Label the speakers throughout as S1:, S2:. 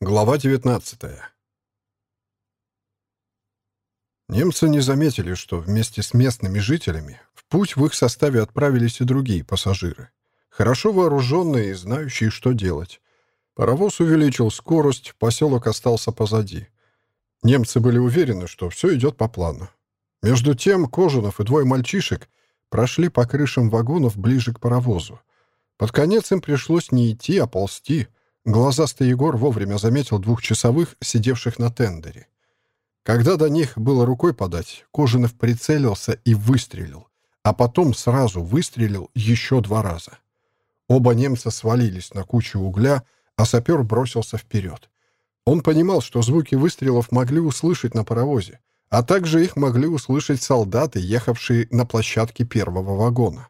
S1: Глава 19 Немцы не заметили, что вместе с местными жителями в путь в их составе отправились и другие пассажиры, хорошо вооруженные и знающие, что делать. Паровоз увеличил скорость, поселок остался позади. Немцы были уверены, что все идет по плану. Между тем Кожанов и двое мальчишек прошли по крышам вагонов ближе к паровозу. Под конец им пришлось не идти, а ползти — Глазастый Егор вовремя заметил двухчасовых, сидевших на тендере. Когда до них было рукой подать, Кожинов прицелился и выстрелил, а потом сразу выстрелил еще два раза. Оба немца свалились на кучу угля, а сапер бросился вперед. Он понимал, что звуки выстрелов могли услышать на паровозе, а также их могли услышать солдаты, ехавшие на площадке первого вагона.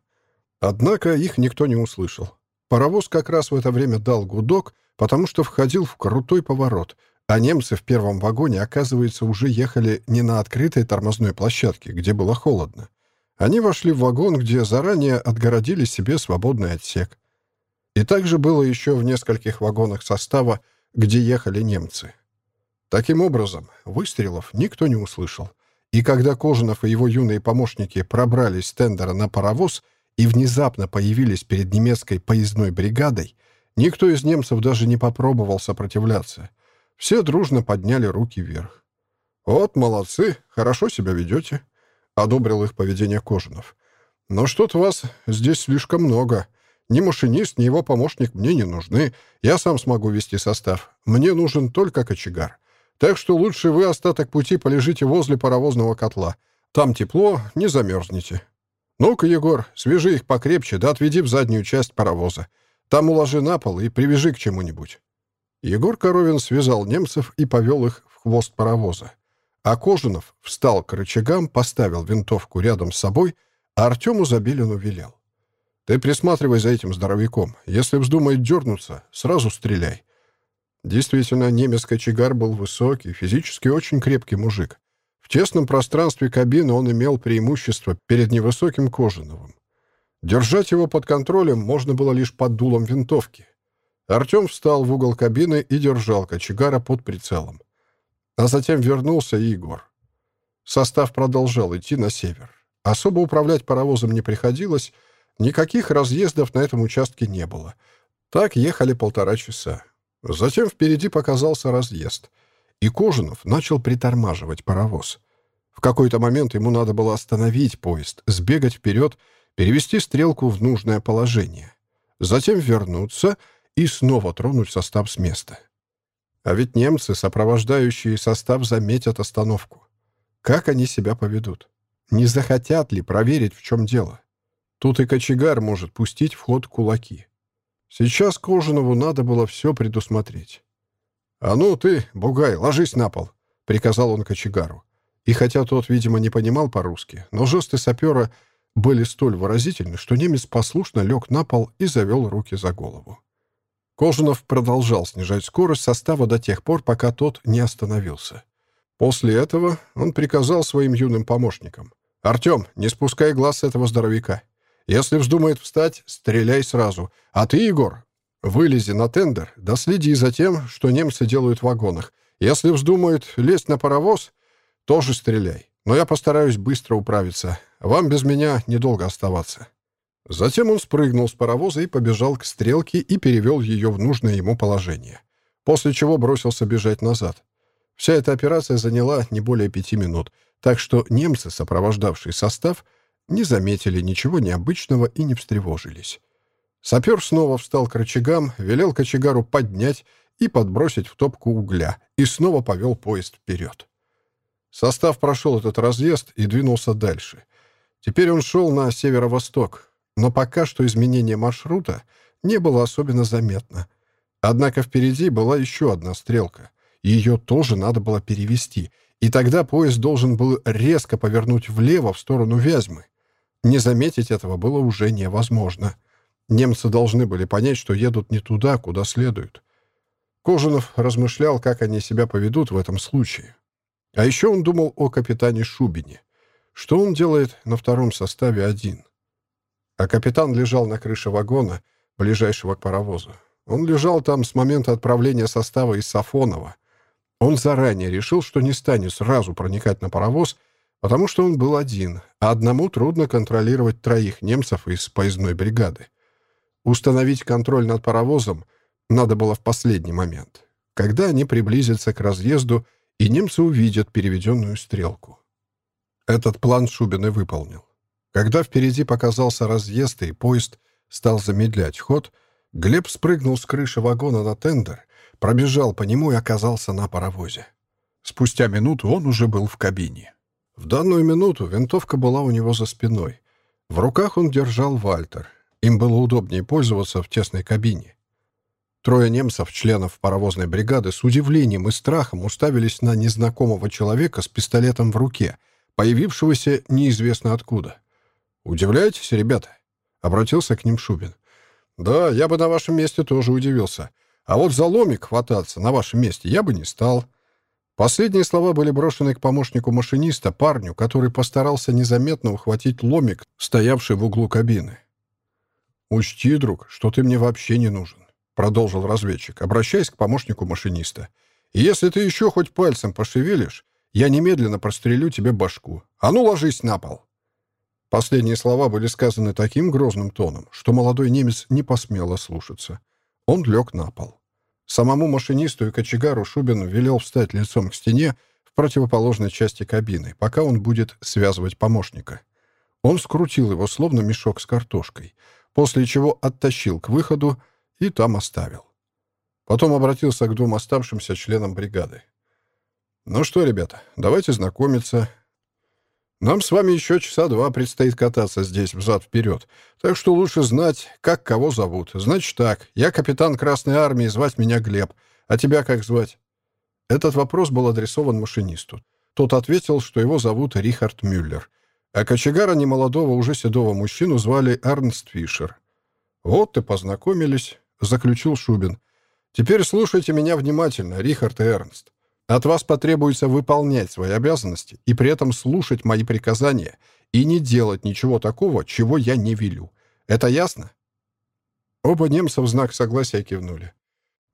S1: Однако их никто не услышал. Паровоз как раз в это время дал гудок, потому что входил в крутой поворот, а немцы в первом вагоне, оказывается, уже ехали не на открытой тормозной площадке, где было холодно. Они вошли в вагон, где заранее отгородили себе свободный отсек. И также было еще в нескольких вагонах состава, где ехали немцы. Таким образом, выстрелов никто не услышал. И когда Кожанов и его юные помощники пробрались с тендера на паровоз и внезапно появились перед немецкой поездной бригадой, Никто из немцев даже не попробовал сопротивляться. Все дружно подняли руки вверх. «Вот, молодцы, хорошо себя ведете», — одобрил их поведение Кожанов. «Но что-то вас здесь слишком много. Ни машинист, ни его помощник мне не нужны. Я сам смогу вести состав. Мне нужен только кочегар. Так что лучше вы остаток пути полежите возле паровозного котла. Там тепло, не замерзнете. Ну-ка, Егор, свяжи их покрепче, да отведи в заднюю часть паровоза. Там уложи на пол и привяжи к чему-нибудь». Егор Коровин связал немцев и повел их в хвост паровоза. А Кожинов встал к рычагам, поставил винтовку рядом с собой, а Артему Забелину велел. «Ты присматривай за этим здоровяком. Если вздумает дернуться, сразу стреляй». Действительно, немец-кочегар был высокий, физически очень крепкий мужик. В тесном пространстве кабины он имел преимущество перед невысоким Кожиновым. Держать его под контролем можно было лишь под дулом винтовки. Артем встал в угол кабины и держал кочегара под прицелом. А затем вернулся и. Состав продолжал идти на север. Особо управлять паровозом не приходилось, никаких разъездов на этом участке не было. Так ехали полтора часа. Затем впереди показался разъезд, и Кожинов начал притормаживать паровоз. В какой-то момент ему надо было остановить поезд, сбегать вперед перевести стрелку в нужное положение, затем вернуться и снова тронуть состав с места. А ведь немцы, сопровождающие состав, заметят остановку. Как они себя поведут? Не захотят ли проверить, в чем дело? Тут и кочегар может пустить в ход кулаки. Сейчас Кожанову надо было все предусмотреть. «А ну ты, бугай, ложись на пол», — приказал он кочегару. И хотя тот, видимо, не понимал по-русски, но жесты сапера были столь выразительны, что немец послушно лег на пол и завел руки за голову. Кожанов продолжал снижать скорость состава до тех пор, пока тот не остановился. После этого он приказал своим юным помощникам. «Артем, не спускай глаз с этого здоровяка. Если вздумает встать, стреляй сразу. А ты, Егор, вылези на тендер, да следи за тем, что немцы делают в вагонах. Если вздумают лезть на паровоз, тоже стреляй. Но я постараюсь быстро управиться. Вам без меня недолго оставаться». Затем он спрыгнул с паровоза и побежал к стрелке и перевел ее в нужное ему положение, после чего бросился бежать назад. Вся эта операция заняла не более пяти минут, так что немцы, сопровождавшие состав, не заметили ничего необычного и не встревожились. Сапер снова встал к рычагам, велел кочегару поднять и подбросить в топку угля и снова повел поезд вперед. Состав прошел этот разъезд и двинулся дальше. Теперь он шел на северо-восток, но пока что изменение маршрута не было особенно заметно. Однако впереди была еще одна стрелка. Ее тоже надо было перевести, и тогда поезд должен был резко повернуть влево в сторону Вязьмы. Не заметить этого было уже невозможно. Немцы должны были понять, что едут не туда, куда следует. Кожанов размышлял, как они себя поведут в этом случае. А еще он думал о капитане Шубине. Что он делает на втором составе один? А капитан лежал на крыше вагона, ближайшего к паровозу. Он лежал там с момента отправления состава из Сафонова. Он заранее решил, что не станет сразу проникать на паровоз, потому что он был один, а одному трудно контролировать троих немцев из поездной бригады. Установить контроль над паровозом надо было в последний момент, когда они приблизятся к разъезду, и немцы увидят переведенную стрелку. Этот план Шубин и выполнил. Когда впереди показался разъезд и поезд стал замедлять ход, Глеб спрыгнул с крыши вагона на тендер, пробежал по нему и оказался на паровозе. Спустя минуту он уже был в кабине. В данную минуту винтовка была у него за спиной. В руках он держал Вальтер. Им было удобнее пользоваться в тесной кабине. Трое немцев, членов паровозной бригады, с удивлением и страхом уставились на незнакомого человека с пистолетом в руке, появившегося неизвестно откуда. «Удивляетесь, ребята?» — обратился к ним Шубин. «Да, я бы на вашем месте тоже удивился. А вот за ломик хвататься на вашем месте я бы не стал». Последние слова были брошены к помощнику машиниста, парню, который постарался незаметно ухватить ломик, стоявший в углу кабины. «Учти, друг, что ты мне вообще не нужен продолжил разведчик, обращаясь к помощнику машиниста. «И если ты еще хоть пальцем пошевелишь, я немедленно прострелю тебе башку. А ну, ложись на пол!» Последние слова были сказаны таким грозным тоном, что молодой немец не посмел ослушаться. Он лег на пол. Самому машинисту и кочегару Шубин велел встать лицом к стене в противоположной части кабины, пока он будет связывать помощника. Он скрутил его, словно мешок с картошкой, после чего оттащил к выходу, и там оставил. Потом обратился к двум оставшимся членам бригады. «Ну что, ребята, давайте знакомиться. Нам с вами еще часа два предстоит кататься здесь взад-вперед, так что лучше знать, как кого зовут. Значит так, я капитан Красной Армии, звать меня Глеб. А тебя как звать?» Этот вопрос был адресован машинисту. Тот ответил, что его зовут Рихард Мюллер, а кочегара немолодого, уже седого мужчину звали Эрнст Фишер. Вот и познакомились. — заключил Шубин. «Теперь слушайте меня внимательно, Рихард и Эрнст. От вас потребуется выполнять свои обязанности и при этом слушать мои приказания и не делать ничего такого, чего я не велю. Это ясно?» Оба немца в знак согласия кивнули.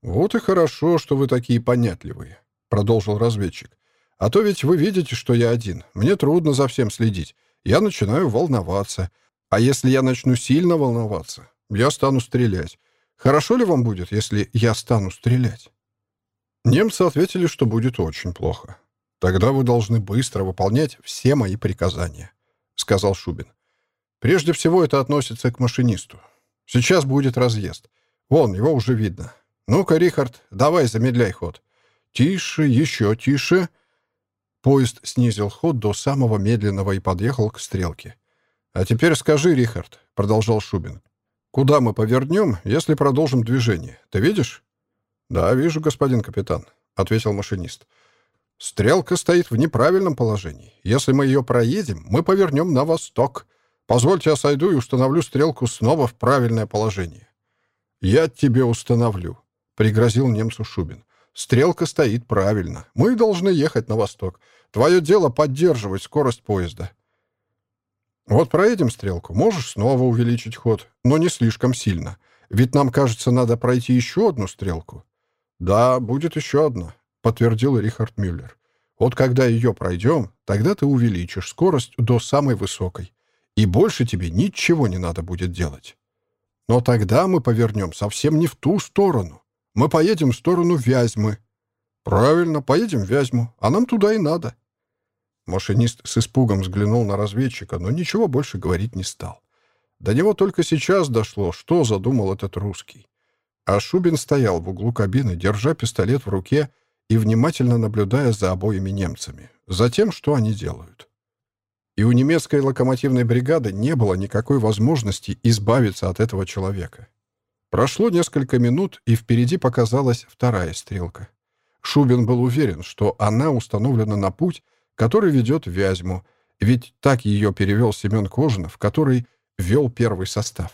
S1: «Вот и хорошо, что вы такие понятливые», — продолжил разведчик. «А то ведь вы видите, что я один. Мне трудно за всем следить. Я начинаю волноваться. А если я начну сильно волноваться, я стану стрелять. Хорошо ли вам будет, если я стану стрелять?» Немцы ответили, что будет очень плохо. «Тогда вы должны быстро выполнять все мои приказания», — сказал Шубин. «Прежде всего это относится к машинисту. Сейчас будет разъезд. Вон, его уже видно. Ну-ка, Рихард, давай замедляй ход. Тише, еще тише». Поезд снизил ход до самого медленного и подъехал к стрелке. «А теперь скажи, Рихард», — продолжал Шубин, «Куда мы повернем, если продолжим движение? Ты видишь?» «Да, вижу, господин капитан», — ответил машинист. «Стрелка стоит в неправильном положении. Если мы ее проедем, мы повернем на восток. Позвольте, я сойду и установлю стрелку снова в правильное положение». «Я тебе установлю», — пригрозил немцу Шубин. «Стрелка стоит правильно. Мы должны ехать на восток. Твое дело — поддерживать скорость поезда. Вот проедем стрелку, можешь снова увеличить ход, но не слишком сильно. Ведь нам, кажется, надо пройти еще одну стрелку. Да, будет еще одна, подтвердил Рихард Мюллер. Вот когда ее пройдем, тогда ты увеличишь скорость до самой высокой. И больше тебе ничего не надо будет делать. Но тогда мы повернем совсем не в ту сторону. Мы поедем в сторону Вязьмы. Правильно, поедем в Вязьму, а нам туда и надо. Машинист с испугом взглянул на разведчика, но ничего больше говорить не стал. До него только сейчас дошло, что задумал этот русский. А Шубин стоял в углу кабины, держа пистолет в руке и внимательно наблюдая за обоими немцами, за тем, что они делают. И у немецкой локомотивной бригады не было никакой возможности избавиться от этого человека. Прошло несколько минут, и впереди показалась вторая стрелка. Шубин был уверен, что она установлена на путь, который ведет Вязьму, ведь так ее перевел Семен Кожинов, который вел первый состав.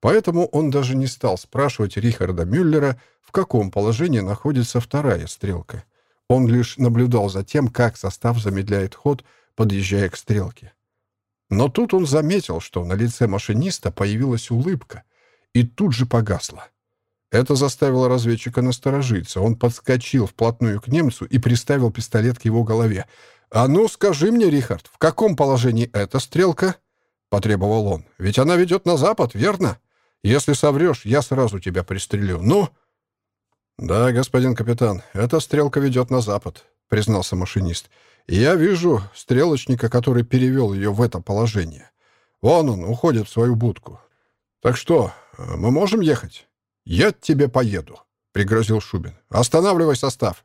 S1: Поэтому он даже не стал спрашивать Рихарда Мюллера, в каком положении находится вторая стрелка. Он лишь наблюдал за тем, как состав замедляет ход, подъезжая к стрелке. Но тут он заметил, что на лице машиниста появилась улыбка, и тут же погасла. Это заставило разведчика насторожиться. Он подскочил вплотную к немцу и приставил пистолет к его голове. «А ну, скажи мне, Рихард, в каком положении эта стрелка?» — потребовал он. «Ведь она ведет на запад, верно? Если соврешь, я сразу тебя пристрелю. Ну?» «Да, господин капитан, эта стрелка ведет на запад», — признался машинист. «Я вижу стрелочника, который перевел ее в это положение. Вон он, уходит в свою будку. Так что, мы можем ехать?» «Я тебе поеду», — пригрозил Шубин. «Останавливай состав».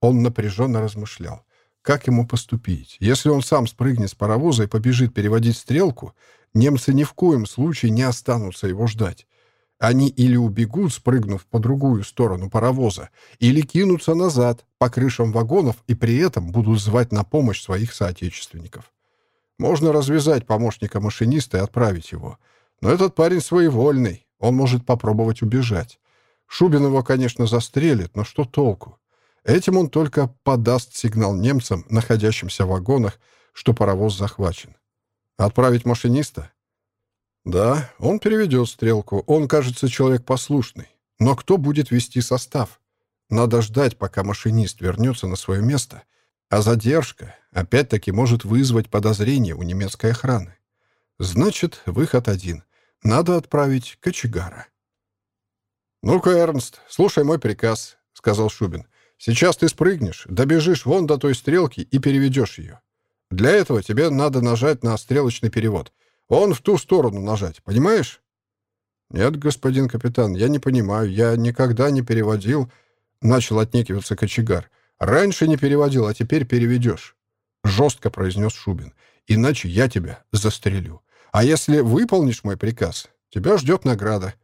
S1: Он напряженно размышлял. Как ему поступить? Если он сам спрыгнет с паровоза и побежит переводить стрелку, немцы ни в коем случае не останутся его ждать. Они или убегут, спрыгнув по другую сторону паровоза, или кинутся назад по крышам вагонов и при этом будут звать на помощь своих соотечественников. Можно развязать помощника машиниста и отправить его. Но этот парень своевольный, он может попробовать убежать. Шубин его, конечно, застрелит, но что толку? Этим он только подаст сигнал немцам, находящимся в вагонах, что паровоз захвачен. Отправить машиниста? Да, он переведет стрелку. Он, кажется, человек послушный. Но кто будет вести состав? Надо ждать, пока машинист вернется на свое место. А задержка, опять-таки, может вызвать подозрение у немецкой охраны. Значит, выход один — надо отправить кочегара. «Ну-ка, Эрнст, слушай мой приказ», — сказал Шубин. «Сейчас ты спрыгнешь, добежишь вон до той стрелки и переведешь ее. Для этого тебе надо нажать на стрелочный перевод. Он в ту сторону нажать, понимаешь?» «Нет, господин капитан, я не понимаю. Я никогда не переводил...» — начал отнекиваться кочегар. «Раньше не переводил, а теперь переведешь», — жестко произнес Шубин. «Иначе я тебя застрелю. А если выполнишь мой приказ, тебя ждет награда».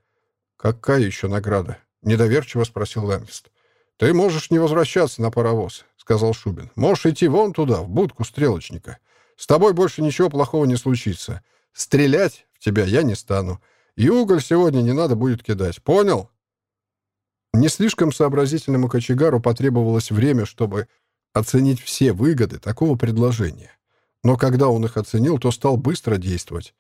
S1: «Какая еще награда?» — недоверчиво спросил Лэнгст. «Ты можешь не возвращаться на паровоз», — сказал Шубин. «Можешь идти вон туда, в будку стрелочника. С тобой больше ничего плохого не случится. Стрелять в тебя я не стану. И уголь сегодня не надо будет кидать. Понял?» Не слишком сообразительному кочегару потребовалось время, чтобы оценить все выгоды такого предложения. Но когда он их оценил, то стал быстро действовать.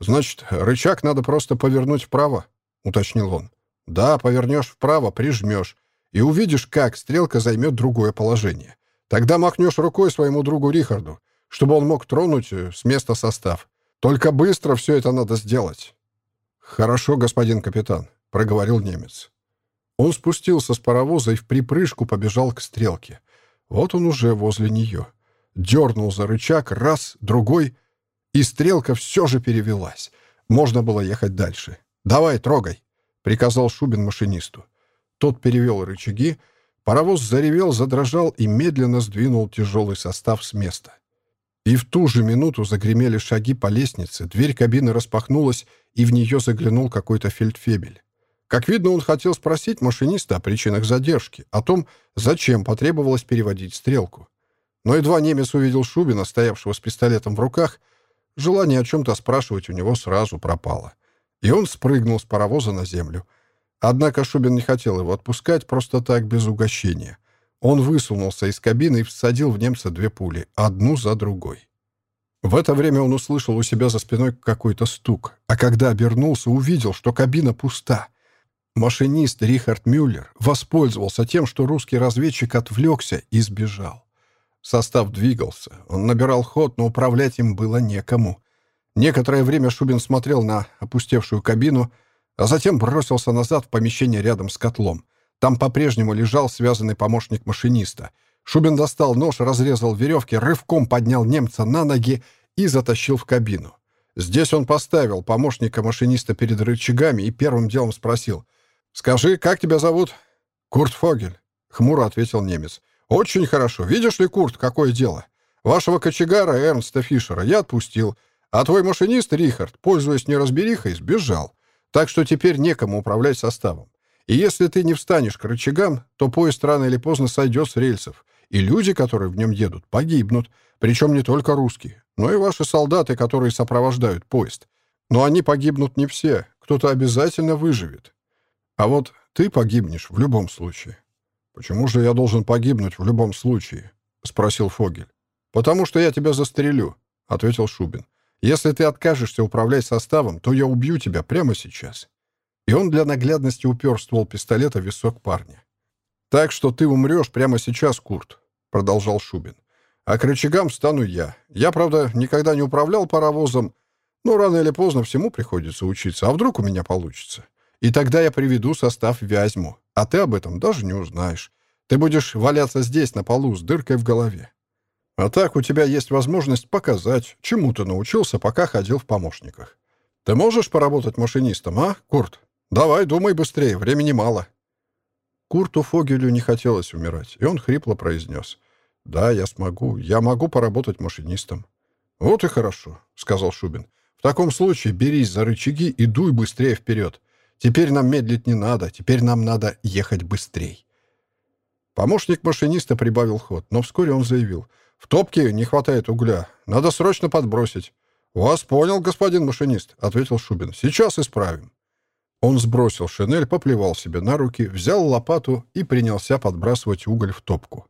S1: «Значит, рычаг надо просто повернуть вправо», — уточнил он. «Да, повернешь вправо, прижмешь, и увидишь, как стрелка займет другое положение. Тогда махнешь рукой своему другу Рихарду, чтобы он мог тронуть э, с места состав. Только быстро все это надо сделать». «Хорошо, господин капитан», — проговорил немец. Он спустился с паровоза и в припрыжку побежал к стрелке. Вот он уже возле нее. Дернул за рычаг, раз, другой — и стрелка все же перевелась. Можно было ехать дальше. «Давай, трогай!» — приказал Шубин машинисту. Тот перевел рычаги, паровоз заревел, задрожал и медленно сдвинул тяжелый состав с места. И в ту же минуту загремели шаги по лестнице, дверь кабины распахнулась, и в нее заглянул какой-то фельдфебель. Как видно, он хотел спросить машиниста о причинах задержки, о том, зачем потребовалось переводить стрелку. Но едва немец увидел Шубина, стоявшего с пистолетом в руках, — Желание о чем-то спрашивать у него сразу пропало. И он спрыгнул с паровоза на землю. Однако Шубин не хотел его отпускать просто так, без угощения. Он высунулся из кабины и всадил в немца две пули, одну за другой. В это время он услышал у себя за спиной какой-то стук, а когда обернулся, увидел, что кабина пуста. Машинист Рихард Мюллер воспользовался тем, что русский разведчик отвлекся и сбежал. Состав двигался. Он набирал ход, но управлять им было некому. Некоторое время Шубин смотрел на опустевшую кабину, а затем бросился назад в помещение рядом с котлом. Там по-прежнему лежал связанный помощник машиниста. Шубин достал нож, разрезал веревки, рывком поднял немца на ноги и затащил в кабину. Здесь он поставил помощника машиниста перед рычагами и первым делом спросил. «Скажи, как тебя зовут?» «Курт Фогель», — хмуро ответил немец. «Очень хорошо. Видишь ли, Курт, какое дело? Вашего кочегара Эрнста Фишера я отпустил, а твой машинист Рихард, пользуясь неразберихой, сбежал. Так что теперь некому управлять составом. И если ты не встанешь к рычагам, то поезд рано или поздно сойдет с рельсов, и люди, которые в нем едут, погибнут, причем не только русские, но и ваши солдаты, которые сопровождают поезд. Но они погибнут не все, кто-то обязательно выживет. А вот ты погибнешь в любом случае. «Почему же я должен погибнуть в любом случае?» — спросил Фогель. «Потому что я тебя застрелю», — ответил Шубин. «Если ты откажешься управлять составом, то я убью тебя прямо сейчас». И он для наглядности упер ствол пистолета в висок парня. «Так что ты умрешь прямо сейчас, Курт», — продолжал Шубин. «А к рычагам стану я. Я, правда, никогда не управлял паровозом, но рано или поздно всему приходится учиться. А вдруг у меня получится? И тогда я приведу состав Вязьму, а ты об этом даже не узнаешь. Ты будешь валяться здесь, на полу, с дыркой в голове. А так у тебя есть возможность показать, чему ты научился, пока ходил в помощниках. Ты можешь поработать машинистом, а, Курт? Давай, думай быстрее, времени мало». Курту Фогелю не хотелось умирать, и он хрипло произнес. «Да, я смогу. Я могу поработать машинистом». «Вот и хорошо», — сказал Шубин. «В таком случае берись за рычаги и дуй быстрее вперед. Теперь нам медлить не надо, теперь нам надо ехать быстрее». Помощник машиниста прибавил ход, но вскоре он заявил. «В топке не хватает угля. Надо срочно подбросить». «Вас понял, господин машинист», — ответил Шубин. «Сейчас исправим». Он сбросил шинель, поплевал себе на руки, взял лопату и принялся подбрасывать уголь в топку.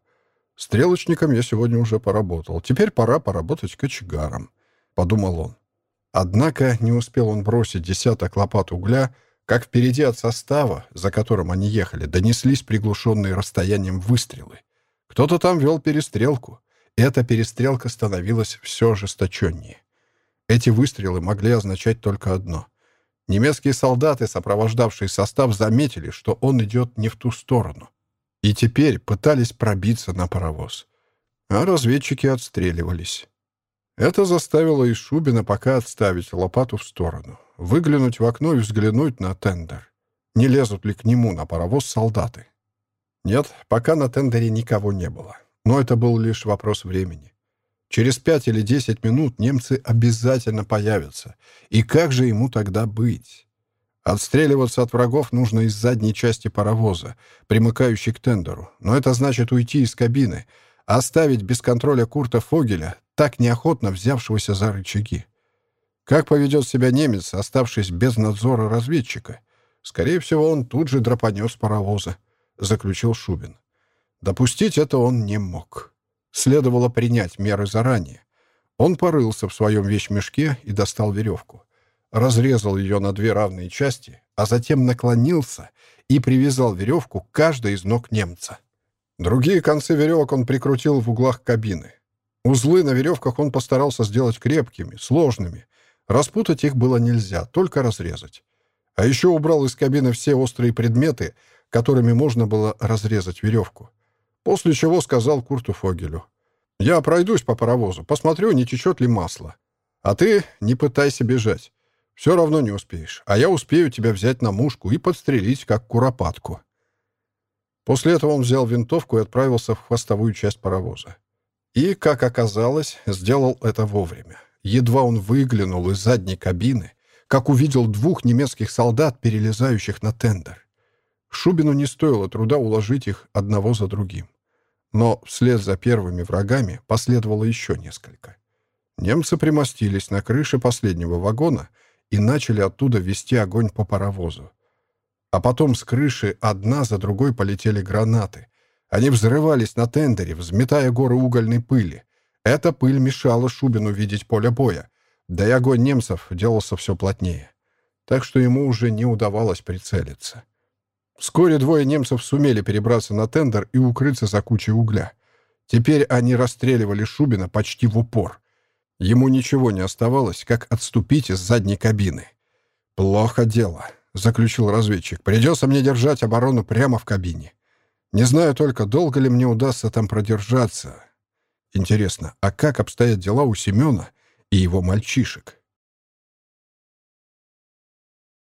S1: «Стрелочником я сегодня уже поработал. Теперь пора поработать кочегаром», — подумал он. Однако не успел он бросить десяток лопат угля, как впереди от состава, за которым они ехали, донеслись приглушенные расстоянием выстрелы. Кто-то там вел перестрелку. Эта перестрелка становилась все ожесточеннее. Эти выстрелы могли означать только одно. Немецкие солдаты, сопровождавшие состав, заметили, что он идет не в ту сторону. И теперь пытались пробиться на паровоз. А разведчики отстреливались. Это заставило и Шубина пока отставить лопату в сторону выглянуть в окно и взглянуть на тендер. Не лезут ли к нему на паровоз солдаты? Нет, пока на тендере никого не было. Но это был лишь вопрос времени. Через пять или десять минут немцы обязательно появятся. И как же ему тогда быть? Отстреливаться от врагов нужно из задней части паровоза, примыкающей к тендеру. Но это значит уйти из кабины, оставить без контроля Курта Фогеля, так неохотно взявшегося за рычаги. Как поведет себя немец, оставшись без надзора разведчика? Скорее всего, он тут же драпанет с паровоза, — заключил Шубин. Допустить это он не мог. Следовало принять меры заранее. Он порылся в своем вещмешке и достал веревку. Разрезал ее на две равные части, а затем наклонился и привязал веревку к каждой из ног немца. Другие концы веревок он прикрутил в углах кабины. Узлы на веревках он постарался сделать крепкими, сложными, Распутать их было нельзя, только разрезать. А еще убрал из кабины все острые предметы, которыми можно было разрезать веревку. После чего сказал Курту Фогелю. «Я пройдусь по паровозу, посмотрю, не течет ли масло. А ты не пытайся бежать. Все равно не успеешь, а я успею тебя взять на мушку и подстрелить, как куропатку». После этого он взял винтовку и отправился в хвостовую часть паровоза. И, как оказалось, сделал это вовремя. Едва он выглянул из задней кабины, как увидел двух немецких солдат, перелезающих на тендер. Шубину не стоило труда уложить их одного за другим. Но вслед за первыми врагами последовало еще несколько. Немцы примостились на крыше последнего вагона и начали оттуда вести огонь по паровозу. А потом с крыши одна за другой полетели гранаты. Они взрывались на тендере, взметая горы угольной пыли, эта пыль мешала Шубину видеть поле боя, да и огонь немцев делался все плотнее. Так что ему уже не удавалось прицелиться. Вскоре двое немцев сумели перебраться на тендер и укрыться за кучей угля. Теперь они расстреливали Шубина почти в упор. Ему ничего не оставалось, как отступить из задней кабины. «Плохо дело», — заключил разведчик. «Придется мне держать оборону прямо в кабине. Не знаю только, долго ли мне удастся там продержаться. Интересно, а как обстоят дела у Семена и его мальчишек?